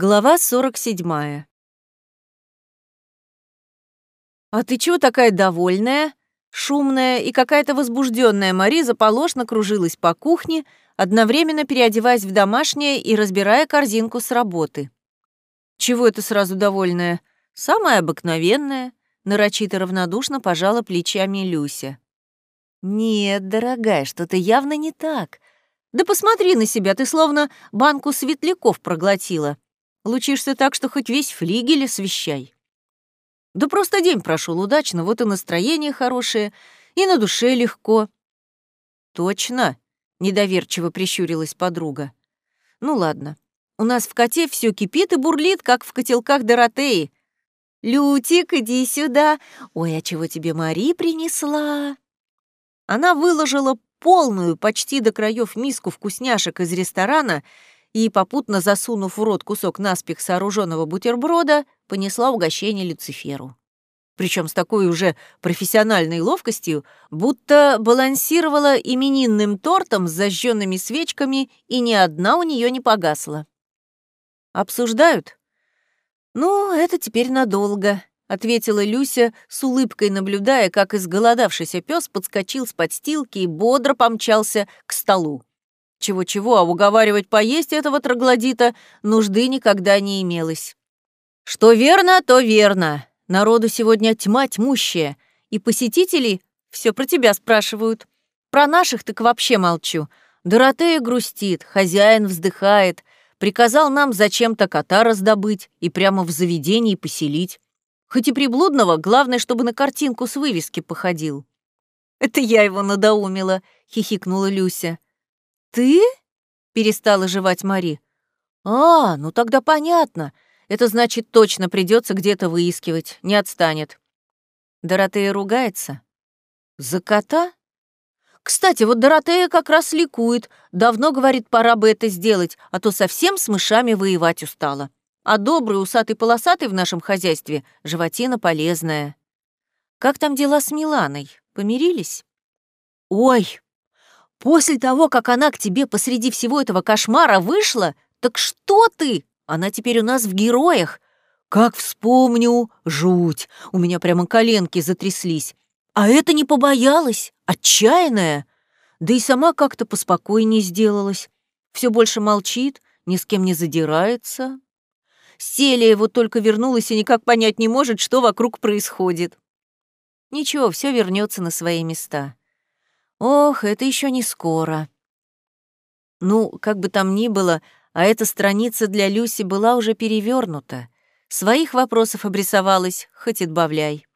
Глава 47. «А ты чего такая довольная?» Шумная и какая-то возбужденная Мари заполошно кружилась по кухне, одновременно переодеваясь в домашнее и разбирая корзинку с работы. «Чего это сразу довольная?» «Самая обыкновенная», — нарочито равнодушно пожала плечами Люся. «Нет, дорогая, что-то явно не так. Да посмотри на себя, ты словно банку светляков проглотила. Лучишься так, что хоть весь флигель освещай. Да просто день прошел удачно, вот и настроение хорошее, и на душе легко. Точно, недоверчиво прищурилась подруга. Ну ладно, у нас в коте все кипит и бурлит, как в котелках Доротеи. Лютик, иди сюда. Ой, а чего тебе Мари принесла? Она выложила полную, почти до краев миску вкусняшек из ресторана и, попутно засунув в рот кусок наспех сооруженного бутерброда, понесла угощение Люциферу. Причем с такой уже профессиональной ловкостью, будто балансировала именинным тортом с зажженными свечками, и ни одна у нее не погасла. «Обсуждают?» «Ну, это теперь надолго», — ответила Люся, с улыбкой наблюдая, как изголодавшийся пес подскочил с подстилки и бодро помчался к столу. Чего-чего, а уговаривать поесть этого троглодита нужды никогда не имелось. Что верно, то верно. Народу сегодня тьма тьмущая, и посетители все про тебя спрашивают. Про наших так вообще молчу. Доротея грустит, хозяин вздыхает, приказал нам зачем-то кота раздобыть и прямо в заведении поселить. Хоть и приблудного, главное, чтобы на картинку с вывески походил. «Это я его надоумила», — хихикнула Люся. «Ты?» — перестала жевать Мари. «А, ну тогда понятно. Это значит, точно придется где-то выискивать, не отстанет». Доротея ругается. «За кота?» «Кстати, вот Доротея как раз ликует. Давно, говорит, пора бы это сделать, а то совсем с мышами воевать устала. А добрый усатый-полосатый в нашем хозяйстве — животина полезная. Как там дела с Миланой? Помирились?» «Ой, После того, как она к тебе посреди всего этого кошмара вышла, так что ты? Она теперь у нас в героях. Как вспомню, жуть. У меня прямо коленки затряслись. А это не побоялась, отчаянная. Да и сама как-то поспокойнее сделалась. Все больше молчит, ни с кем не задирается. Селия вот только вернулась и никак понять не может, что вокруг происходит. Ничего, все вернется на свои места. Ох, это еще не скоро. Ну, как бы там ни было, а эта страница для Люси была уже перевернута. Своих вопросов обрисовалась, хоть отбавляй.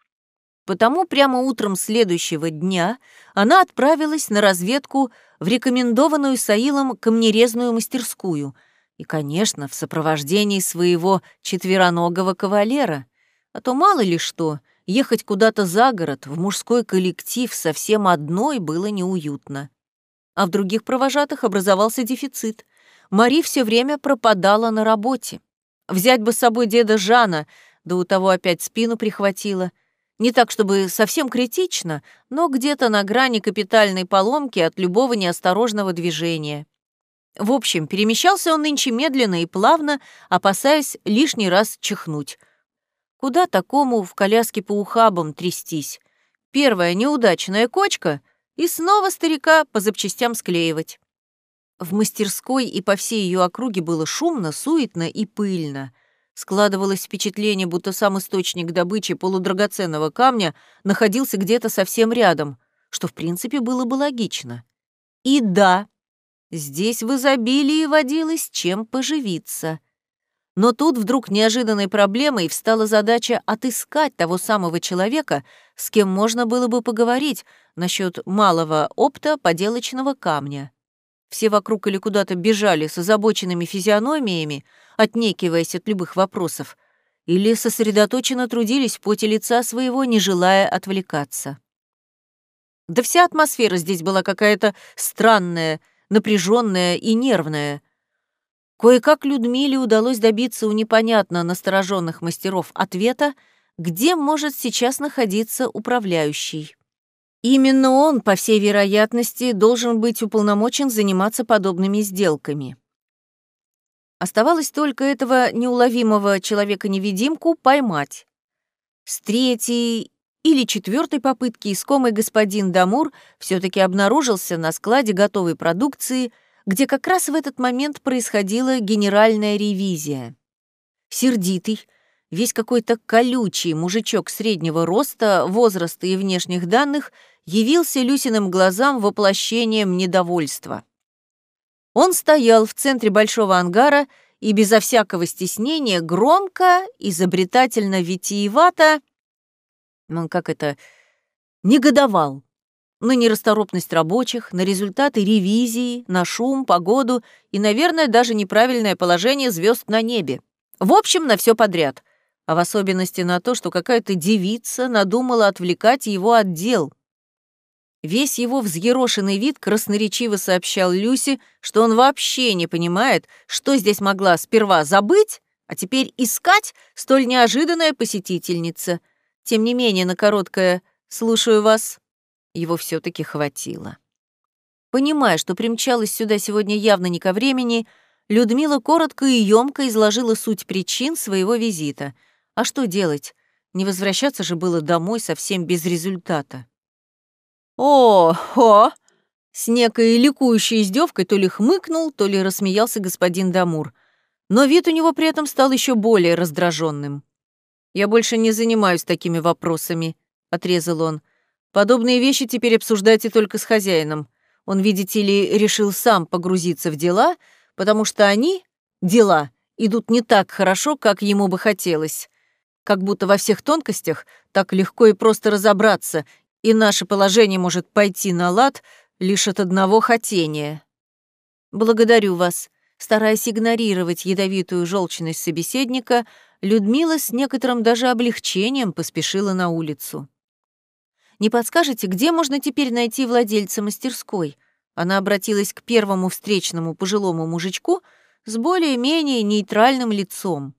Потому прямо утром следующего дня она отправилась на разведку в рекомендованную Саилом камнерезную мастерскую и, конечно, в сопровождении своего четвероногого кавалера. А то мало ли что — Ехать куда-то за город, в мужской коллектив, совсем одной было неуютно. А в других провожатых образовался дефицит. Мари все время пропадала на работе. Взять бы с собой деда Жана, да у того опять спину прихватило. Не так, чтобы совсем критично, но где-то на грани капитальной поломки от любого неосторожного движения. В общем, перемещался он нынче медленно и плавно, опасаясь лишний раз чихнуть — Куда такому в коляске по ухабам трястись? Первая неудачная кочка и снова старика по запчастям склеивать. В мастерской и по всей ее округе было шумно, суетно и пыльно. Складывалось впечатление, будто сам источник добычи полудрагоценного камня находился где-то совсем рядом, что в принципе было бы логично. И да, здесь в изобилии водилось чем поживиться — но тут вдруг неожиданной проблемой встала задача отыскать того самого человека, с кем можно было бы поговорить насчет малого опта поделочного камня. Все вокруг или куда-то бежали с озабоченными физиономиями, отнекиваясь от любых вопросов, или сосредоточенно трудились в поте лица своего, не желая отвлекаться. Да вся атмосфера здесь была какая-то странная, напряженная и нервная — Кое-как Людмиле удалось добиться у непонятно настороженных мастеров ответа, где может сейчас находиться управляющий. Именно он, по всей вероятности, должен быть уполномочен заниматься подобными сделками. Оставалось только этого неуловимого человека-невидимку поймать. С третьей или четвертой попытки искомый господин Дамур все таки обнаружился на складе готовой продукции, где как раз в этот момент происходила генеральная ревизия. Сердитый, весь какой-то колючий мужичок среднего роста, возраста и внешних данных явился Люсиным глазам воплощением недовольства. Он стоял в центре большого ангара и безо всякого стеснения громко, изобретательно витиевато, ну, как это, негодовал на нерасторопность рабочих, на результаты ревизии, на шум, погоду и, наверное, даже неправильное положение звезд на небе. В общем, на все подряд, а в особенности на то, что какая-то девица надумала отвлекать его от дел — Весь его взъерошенный вид красноречиво сообщал Люси, что он вообще не понимает, что здесь могла сперва забыть, а теперь искать столь неожиданная посетительница. Тем не менее, на короткое «слушаю вас» его все таки хватило. Понимая, что примчалась сюда сегодня явно не ко времени, Людмила коротко и ёмко изложила суть причин своего визита. А что делать? Не возвращаться же было домой совсем без результата. «О-хо!» С некой ликующей издевкой то ли хмыкнул, то ли рассмеялся господин Дамур. Но вид у него при этом стал еще более раздраженным. «Я больше не занимаюсь такими вопросами», — отрезал он. «Подобные вещи теперь обсуждайте только с хозяином. Он, видите ли, решил сам погрузиться в дела, потому что они, дела, идут не так хорошо, как ему бы хотелось. Как будто во всех тонкостях так легко и просто разобраться, и наше положение может пойти на лад лишь от одного хотения. Благодарю вас. Стараясь игнорировать ядовитую желчность собеседника, Людмила с некоторым даже облегчением поспешила на улицу. «Не подскажете, где можно теперь найти владельца мастерской?» Она обратилась к первому встречному пожилому мужичку с более-менее нейтральным лицом.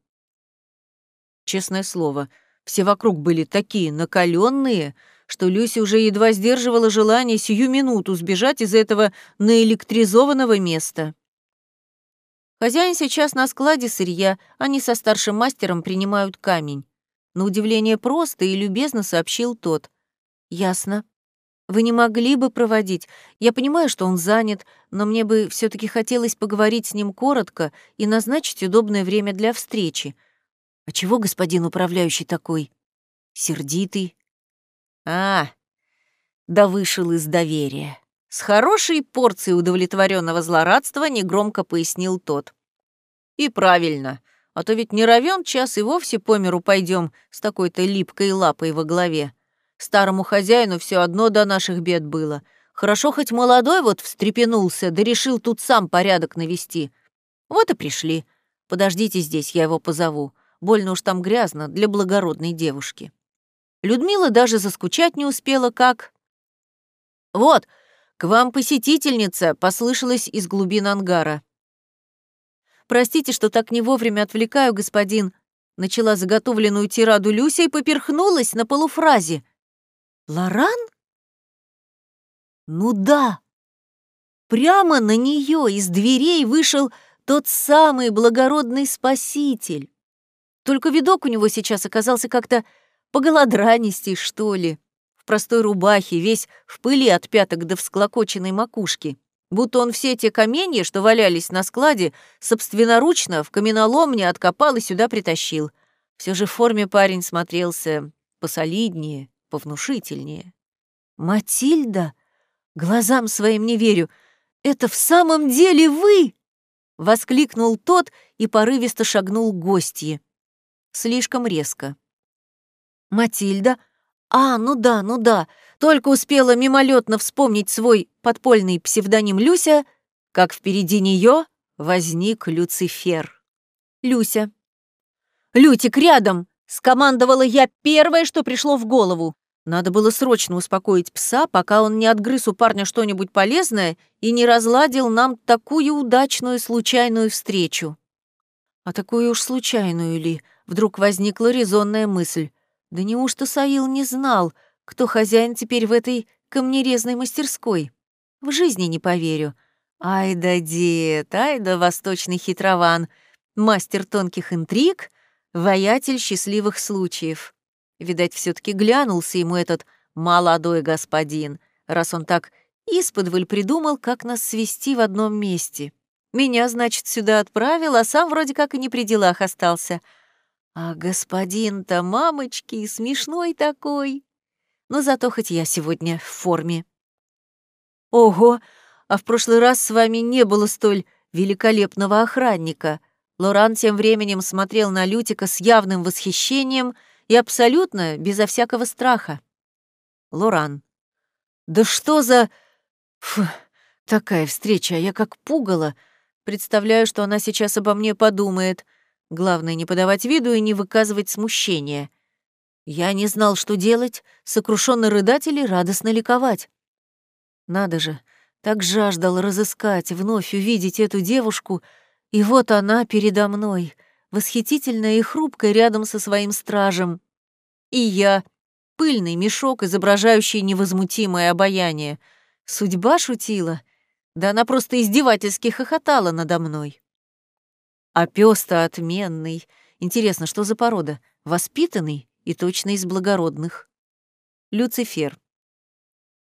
Честное слово, все вокруг были такие накаленные, что Люси уже едва сдерживала желание сию минуту сбежать из этого наэлектризованного места. Хозяин сейчас на складе сырья, они со старшим мастером принимают камень. На удивление просто и любезно сообщил тот. «Ясно. Вы не могли бы проводить. Я понимаю, что он занят, но мне бы все таки хотелось поговорить с ним коротко и назначить удобное время для встречи. А чего господин управляющий такой? Сердитый, а, да вышел из доверия. С хорошей порцией удовлетворенного злорадства негромко пояснил тот. И правильно, а то ведь не равен час и вовсе по миру пойдем с такой-то липкой лапой во главе. Старому хозяину все одно до наших бед было. Хорошо хоть молодой вот встрепенулся, да решил тут сам порядок навести. Вот и пришли. Подождите здесь, я его позову. Больно уж там грязно для благородной девушки. Людмила даже заскучать не успела, как... «Вот, к вам посетительница!» — послышалась из глубин ангара. «Простите, что так не вовремя отвлекаю, господин», — начала заготовленную тираду Люся и поперхнулась на полуфразе. «Лоран?» «Ну да!» Прямо на нее из дверей вышел тот самый благородный спаситель. Только видок у него сейчас оказался как-то Поголодранистей, что ли. В простой рубахе, весь в пыли от пяток до всклокоченной макушки. Будто он все те каменья, что валялись на складе, собственноручно в каменоломне откопал и сюда притащил. Все же в форме парень смотрелся посолиднее, повнушительнее. «Матильда? Глазам своим не верю. Это в самом деле вы?» — воскликнул тот и порывисто шагнул к гостье. Слишком резко. Матильда? А, ну да, ну да. Только успела мимолетно вспомнить свой подпольный псевдоним Люся, как впереди нее возник Люцифер. Люся. «Лютик, рядом!» — скомандовала я первое, что пришло в голову. Надо было срочно успокоить пса, пока он не отгрыз у парня что-нибудь полезное и не разладил нам такую удачную случайную встречу. А такую уж случайную ли? Вдруг возникла резонная мысль. Да неужто Саил не знал, кто хозяин теперь в этой камнерезной мастерской? В жизни не поверю. Ай да дед, ай да восточный хитрован. Мастер тонких интриг, воятель счастливых случаев. Видать, все таки глянулся ему этот молодой господин, раз он так исподволь придумал, как нас свести в одном месте. Меня, значит, сюда отправил, а сам вроде как и не при делах остался. А господин-то, мамочки, смешной такой. Но зато хоть я сегодня в форме. Ого, а в прошлый раз с вами не было столь великолепного охранника. Лоран тем временем смотрел на Лютика с явным восхищением и абсолютно безо всякого страха. Лоран. «Да что за...» Фу, такая встреча, а я как пугала. Представляю, что она сейчас обо мне подумает. Главное, не подавать виду и не выказывать смущения. Я не знал, что делать, сокрушенно рыдать или радостно ликовать. Надо же, так жаждал разыскать, вновь увидеть эту девушку, и вот она передо мной, восхитительная и хрупкая рядом со своим стражем. И я, пыльный мешок, изображающий невозмутимое обаяние — Судьба шутила. Да она просто издевательски хохотала надо мной. А пёс-то отменный. Интересно, что за порода? Воспитанный и точно из благородных. Люцифер.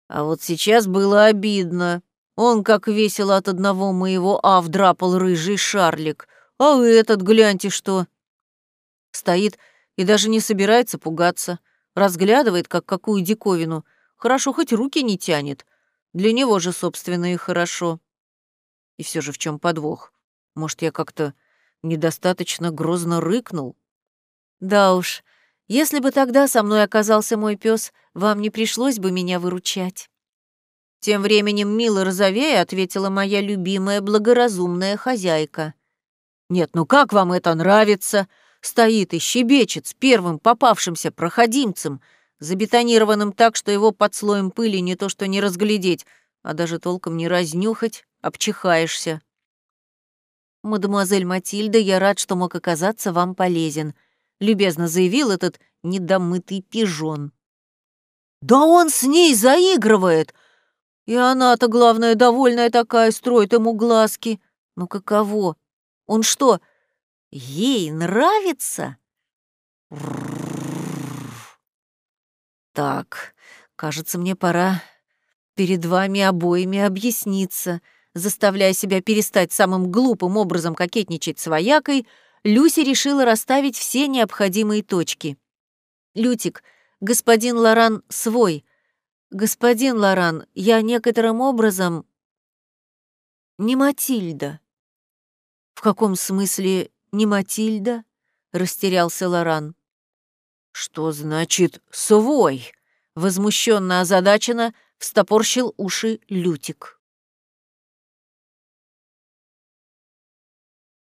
А вот сейчас было обидно. Он как весело от одного моего «а» вдрапал рыжий шарлик. А этот, гляньте что. Стоит и даже не собирается пугаться. Разглядывает, как какую диковину. Хорошо, хоть руки не тянет. Для него же, собственно, и хорошо. И все же в чем подвох? Может, я как-то недостаточно грозно рыкнул? Да уж, если бы тогда со мной оказался мой пес, вам не пришлось бы меня выручать. Тем временем мило розовея ответила моя любимая благоразумная хозяйка. «Нет, ну как вам это нравится?» Стоит и щебечет с первым попавшимся проходимцем, забетонированным так, что его под слоем пыли не то что не разглядеть, а даже толком не разнюхать, обчихаешься. «Мадемуазель Матильда, я рад, что мог оказаться вам полезен», — любезно заявил этот недомытый пижон. «Да он с ней заигрывает!» И она-то, главное, довольная такая, строит ему глазки. Ну каково? Он что, ей нравится? Так, кажется, мне пора перед вами обоими объясниться. Заставляя себя перестать самым глупым образом кокетничать с воякой, Люси решила расставить все необходимые точки. «Лютик, господин Лоран свой. Господин Лоран, я некоторым образом...» «Не Матильда». «В каком смысле не Матильда?» — растерялся Лоран. «Что значит «свой»?» — возмущенно озадаченно встопорщил уши Лютик.